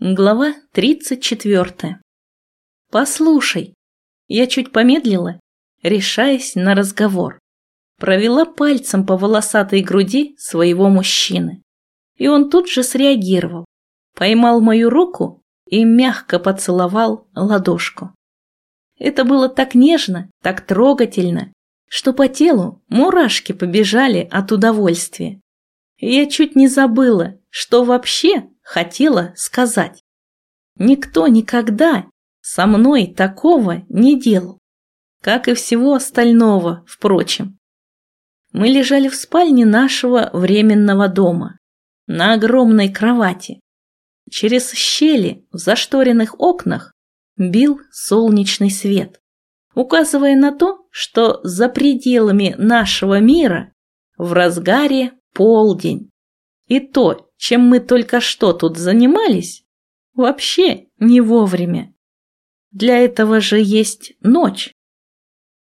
Глава 34. Послушай, я чуть помедлила, решаясь на разговор. Провела пальцем по волосатой груди своего мужчины. И он тут же среагировал. Поймал мою руку и мягко поцеловал ладошку. Это было так нежно, так трогательно, что по телу мурашки побежали от удовольствия. Я чуть не забыла, что вообще хотела сказать. Никто никогда со мной такого не делал, как и всего остального, впрочем. Мы лежали в спальне нашего временного дома, на огромной кровати. Через щели в зашторенных окнах бил солнечный свет, указывая на то, что за пределами нашего мира в разгаре полдень. И то, чем мы только что тут занимались, вообще не вовремя. Для этого же есть ночь.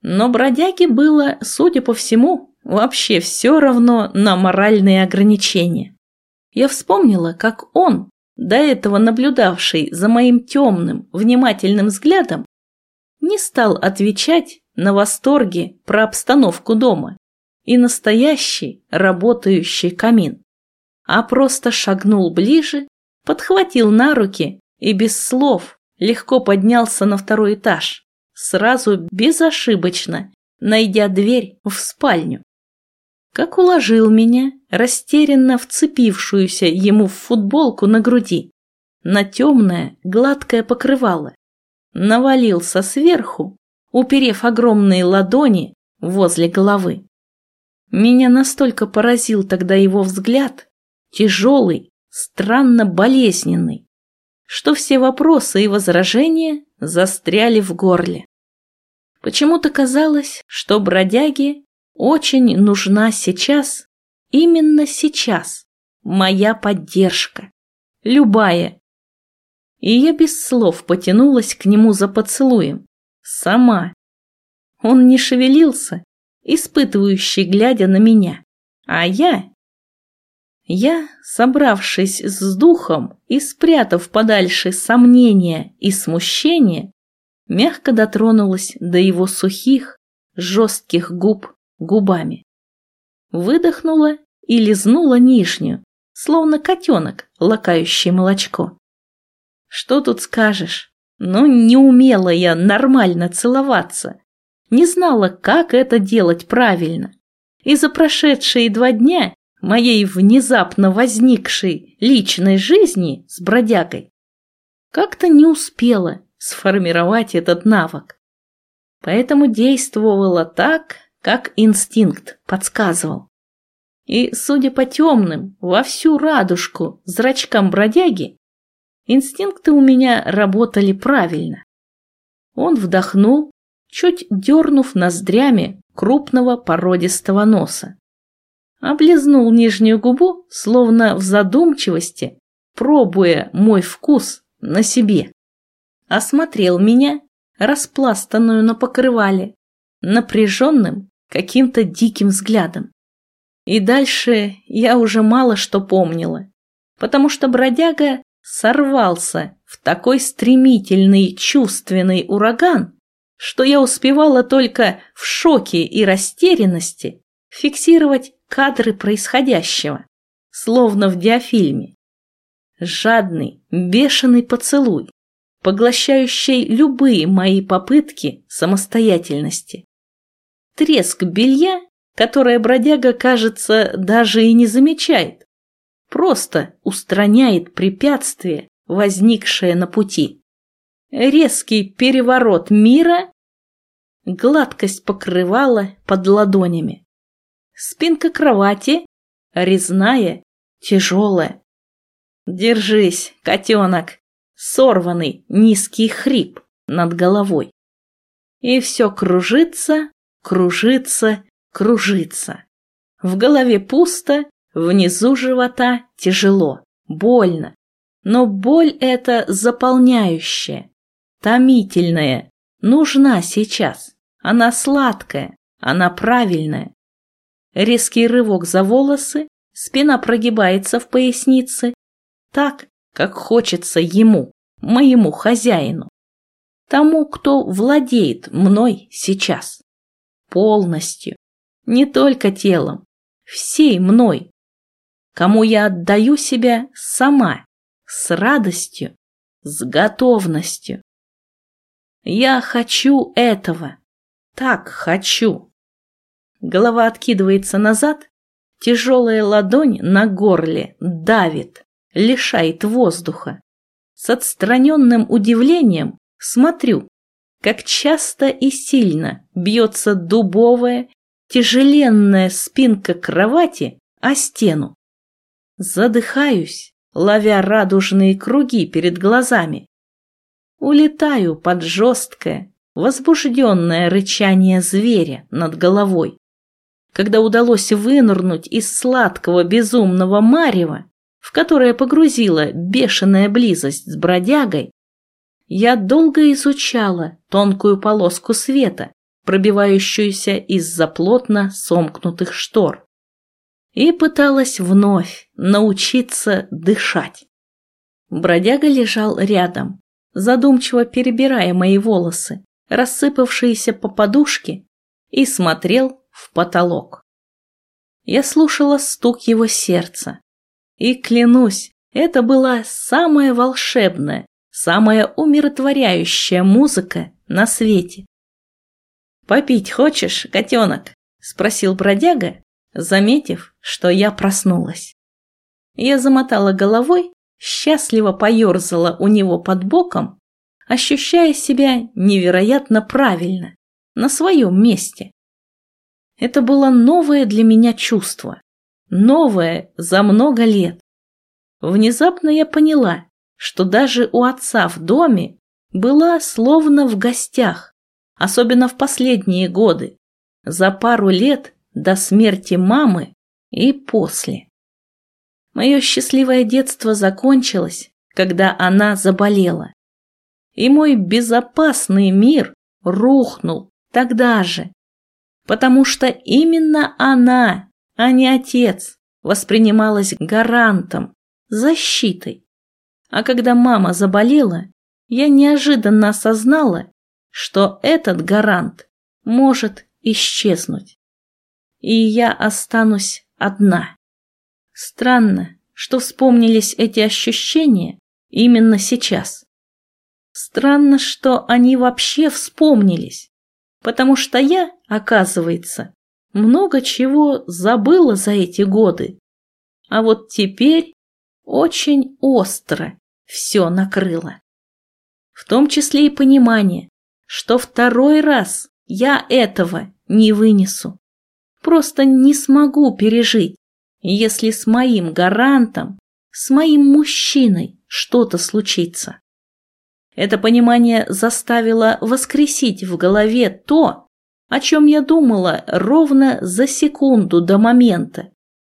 Но бродяге было, судя по всему, вообще все равно на моральные ограничения. Я вспомнила, как он, до этого наблюдавший за моим темным, внимательным взглядом, не стал отвечать на восторги про обстановку дома и настоящий работающий камин а просто шагнул ближе, подхватил на руки и без слов легко поднялся на второй этаж, сразу безошибочно найдя дверь в спальню. Как уложил меня, растерянно вцепившуюся ему в футболку на груди, на темное гладкое покрывало, навалился сверху, уперев огромные ладони возле головы. Меня настолько поразил тогда его взгляд, тяжелый, странно болезненный, что все вопросы и возражения застряли в горле. Почему-то казалось, что бродяге очень нужна сейчас, именно сейчас, моя поддержка, любая. И я без слов потянулась к нему за поцелуем, сама. Он не шевелился, испытывающий, глядя на меня, а я я, собравшись с духом и спрятав подальше сомнения и смущение, мягко дотронулась до его сухих, жестких губ губами. Выдохнула и лизнула нижнюю, словно котенок, лакающий молочко. Что тут скажешь? Ну, не умела я нормально целоваться. Не знала, как это делать правильно. И за прошедшие два дня моей внезапно возникшей личной жизни с бродягой, как-то не успела сформировать этот навык. Поэтому действовала так, как инстинкт подсказывал. И, судя по темным, во всю радужку зрачкам бродяги, инстинкты у меня работали правильно. Он вдохнул, чуть дернув ноздрями крупного породистого носа облизнул нижнюю губу, словно в задумчивости, пробуя мой вкус на себе. Осмотрел меня, распластанную на покрывале, напряженным, каким-то диким взглядом. И дальше я уже мало что помнила, потому что бродяга сорвался в такой стремительный чувственный ураган, что я успевала только в шоке и растерянности фиксировать кадры происходящего, словно в диафильме. Жадный, бешеный поцелуй, поглощающий любые мои попытки самостоятельности. Треск белья, которое бродяга, кажется, даже и не замечает, просто устраняет препятствие, возникшее на пути. Резкий переворот мира, гладкость покрывала под ладонями. Спинка кровати резная, тяжелая. Держись, котенок. Сорванный низкий хрип над головой. И все кружится, кружится, кружится. В голове пусто, внизу живота тяжело, больно. Но боль эта заполняющая, томительная, нужна сейчас. Она сладкая, она правильная. Резкий рывок за волосы, спина прогибается в пояснице. Так, как хочется ему, моему хозяину, тому, кто владеет мной сейчас. Полностью, не только телом, всей мной, кому я отдаю себя сама, с радостью, с готовностью. Я хочу этого, так хочу. Голова откидывается назад, тяжелая ладонь на горле давит, лишает воздуха. С отстраненным удивлением смотрю, как часто и сильно бьется дубовая, тяжеленная спинка кровати о стену. Задыхаюсь, ловя радужные круги перед глазами. Улетаю под жесткое, возбужденное рычание зверя над головой. Когда удалось вынырнуть из сладкого безумного марева, в которое погрузила бешеная близость с бродягой, я долго изучала тонкую полоску света, пробивающуюся из-за плотно сомкнутых штор, и пыталась вновь научиться дышать. Бродяга лежал рядом, задумчиво перебирая мои волосы, рассыпавшиеся по подушке, и смотрел в потолок. Я слушала стук его сердца, и, клянусь, это была самая волшебная, самая умиротворяющая музыка на свете. «Попить хочешь, котенок?» – спросил бродяга, заметив, что я проснулась. Я замотала головой, счастливо поерзала у него под боком, ощущая себя невероятно правильно, на своем месте. Это было новое для меня чувство, новое за много лет. Внезапно я поняла, что даже у отца в доме была словно в гостях, особенно в последние годы, за пару лет до смерти мамы и после. Мое счастливое детство закончилось, когда она заболела. И мой безопасный мир рухнул тогда же, потому что именно она, а не отец, воспринималась гарантом, защитой. А когда мама заболела, я неожиданно осознала, что этот гарант может исчезнуть. И я останусь одна. Странно, что вспомнились эти ощущения именно сейчас. Странно, что они вообще вспомнились, потому что я, оказывается, много чего забыла за эти годы. А вот теперь очень остро все накрыло. В том числе и понимание, что второй раз я этого не вынесу. Просто не смогу пережить, если с моим гарантом, с моим мужчиной что-то случится. Это понимание заставило воскресить в голове то, о чем я думала ровно за секунду до момента,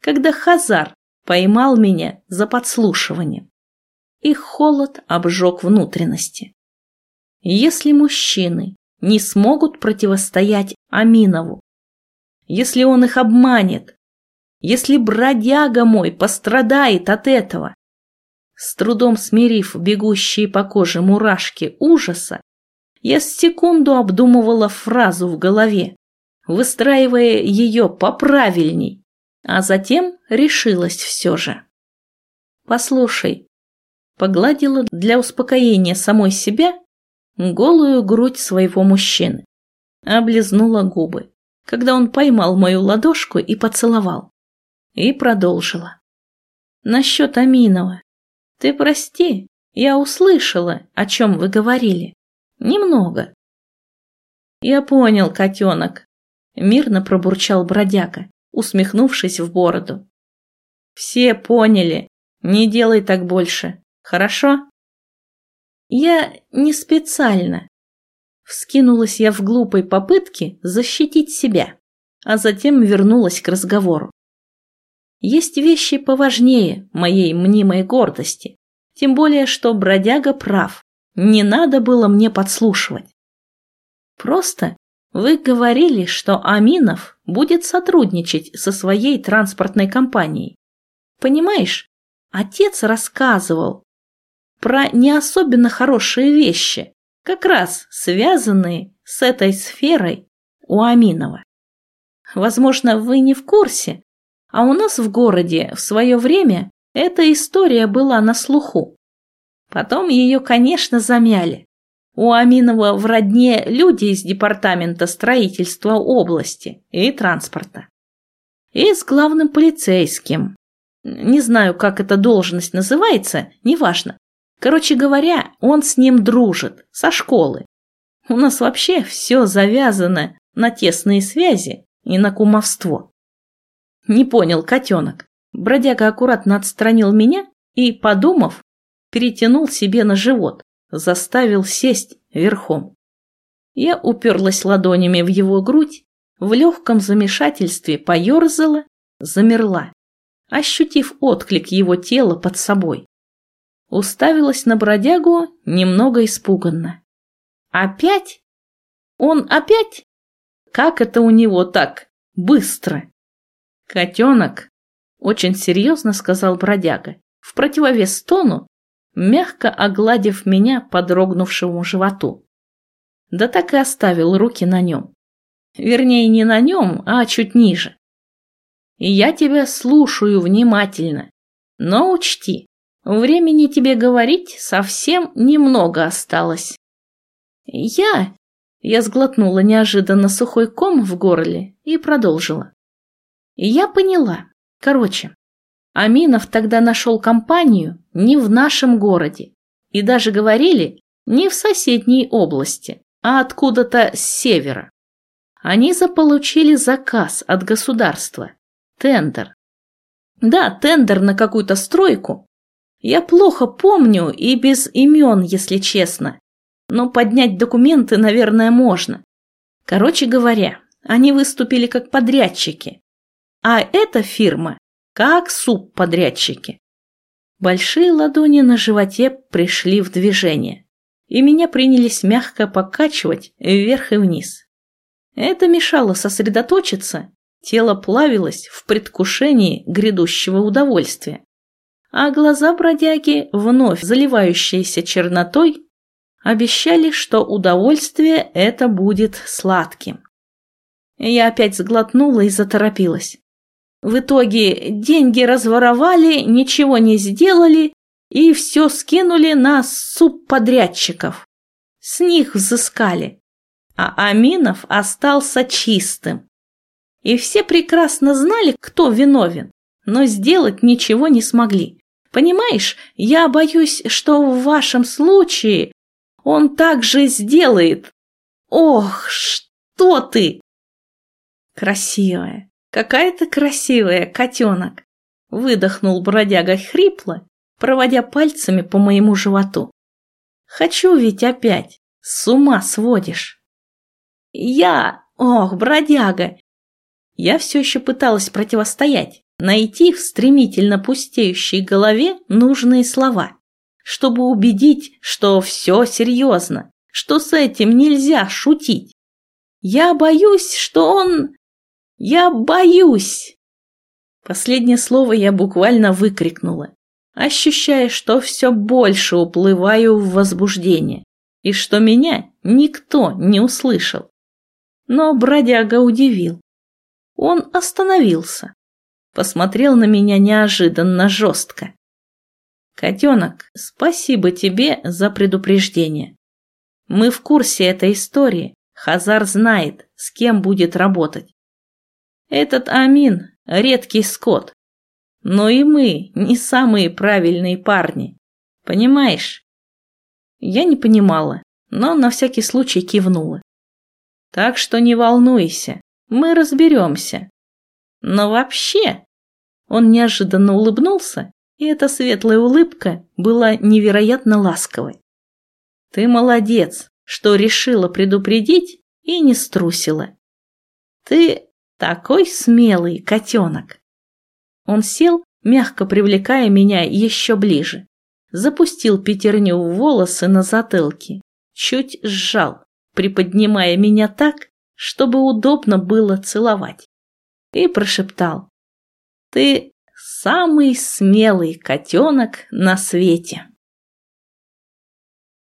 когда Хазар поймал меня за подслушивание и холод обжег внутренности. Если мужчины не смогут противостоять Аминову, если он их обманет, если бродяга мой пострадает от этого, с трудом смирив бегущие по коже мурашки ужаса, я секунду обдумывала фразу в голове, выстраивая ее поправильней, а затем решилась все же. «Послушай, погладила для успокоения самой себя голую грудь своего мужчины. Облизнула губы, когда он поймал мою ладошку и поцеловал. И продолжила. Насчет Аминова. Ты прости, я услышала, о чем вы говорили. Немного. Я понял, котенок. Мирно пробурчал бродяга, усмехнувшись в бороду. Все поняли. Не делай так больше. Хорошо? Я не специально. Вскинулась я в глупой попытке защитить себя, а затем вернулась к разговору. Есть вещи поважнее моей мнимой гордости, тем более, что бродяга прав, не надо было мне подслушивать. Просто вы говорили, что Аминов будет сотрудничать со своей транспортной компанией. Понимаешь, отец рассказывал, про не особенно хорошие вещи, как раз связанные с этой сферой у Аминова. Возможно, вы не в курсе, а у нас в городе в свое время эта история была на слуху. Потом ее, конечно, замяли. У Аминова в родне люди из департамента строительства области и транспорта. И с главным полицейским. Не знаю, как эта должность называется, неважно. Короче говоря, он с ним дружит, со школы. У нас вообще все завязано на тесные связи и на кумовство. Не понял котенок. Бродяга аккуратно отстранил меня и, подумав, перетянул себе на живот, заставил сесть верхом. Я уперлась ладонями в его грудь, в легком замешательстве поерзала, замерла, ощутив отклик его тела под собой. Уставилась на бродягу немного испуганно. «Опять? Он опять? Как это у него так быстро?» «Котенок!» – очень серьезно сказал бродяга, в противовес тону, мягко огладив меня по дрогнувшему животу. Да так и оставил руки на нем. Вернее, не на нем, а чуть ниже. Я тебя слушаю внимательно. Но учти, времени тебе говорить совсем немного осталось. Я... Я сглотнула неожиданно сухой ком в горле и продолжила. Я поняла. Короче, Аминов тогда нашел компанию не в нашем городе. И даже говорили, не в соседней области, а откуда-то с севера. Они заполучили заказ от государства. Тендер. Да, тендер на какую-то стройку. Я плохо помню и без имен, если честно. Но поднять документы, наверное, можно. Короче говоря, они выступили как подрядчики. А эта фирма как субподрядчики. Большие ладони на животе пришли в движение, и меня принялись мягко покачивать вверх и вниз. Это мешало сосредоточиться, тело плавилось в предвкушении грядущего удовольствия. А глаза бродяги, вновь заливающиеся чернотой, обещали, что удовольствие это будет сладким. Я опять сглотнула и заторопилась. В итоге деньги разворовали, ничего не сделали и все скинули на субподрядчиков. С них взыскали. А Аминов остался чистым. И все прекрасно знали, кто виновен, но сделать ничего не смогли. Понимаешь, я боюсь, что в вашем случае он так же сделает. Ох, что ты! Красивая, «Какая ты красивая, котенок!» Выдохнул бродяга хрипло, проводя пальцами по моему животу. «Хочу ведь опять! С ума сводишь!» «Я! Ох, бродяга!» Я все еще пыталась противостоять, найти в стремительно пустеющей голове нужные слова, чтобы убедить, что все серьезно, что с этим нельзя шутить. Я боюсь, что он... Я боюсь!» Последнее слово я буквально выкрикнула, ощущая, что все больше уплываю в возбуждение и что меня никто не услышал. Но бродяга удивил. Он остановился, посмотрел на меня неожиданно жестко. «Котенок, спасибо тебе за предупреждение. Мы в курсе этой истории. Хазар знает, с кем будет работать. Этот Амин – редкий скот. Но и мы не самые правильные парни. Понимаешь? Я не понимала, но на всякий случай кивнула. Так что не волнуйся, мы разберемся. Но вообще... Он неожиданно улыбнулся, и эта светлая улыбка была невероятно ласковой. Ты молодец, что решила предупредить и не струсила. Ты такой смелый котенок. Он сел, мягко привлекая меня еще ближе. Запустил пятерню в волосы на затылке. Чуть сжал, приподнимая меня так, чтобы удобно было целовать. И прошептал. Ты самый смелый котенок на свете.